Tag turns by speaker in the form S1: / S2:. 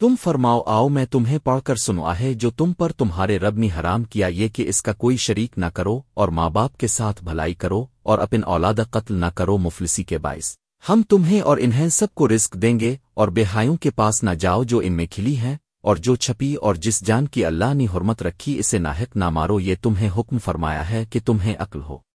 S1: تم فرماؤ، آؤ میں تمہیں پڑھ کر سنوا ہے جو تم پر تمہارے رب نے حرام کیا، یہ کہ اس کا کوئی شریک نہ کرو اور ماں باپ کے ساتھ بھلائی کرو اور اپن اولاد قتل نہ کرو مفلسی کے باعث۔ ہم تمہیں اور انہیں سب کو رزق دیں گے اور بےحایوں کے پاس نہ جاؤ جو ان میں کھلی ہیں اور جو چھپی اور جس جان کی اللہ نے حرمت رکھی اسے ناحق نہ مارو، یہ تمہیں حکم فرمایا ہے کہ تمہیں عقل ہو۔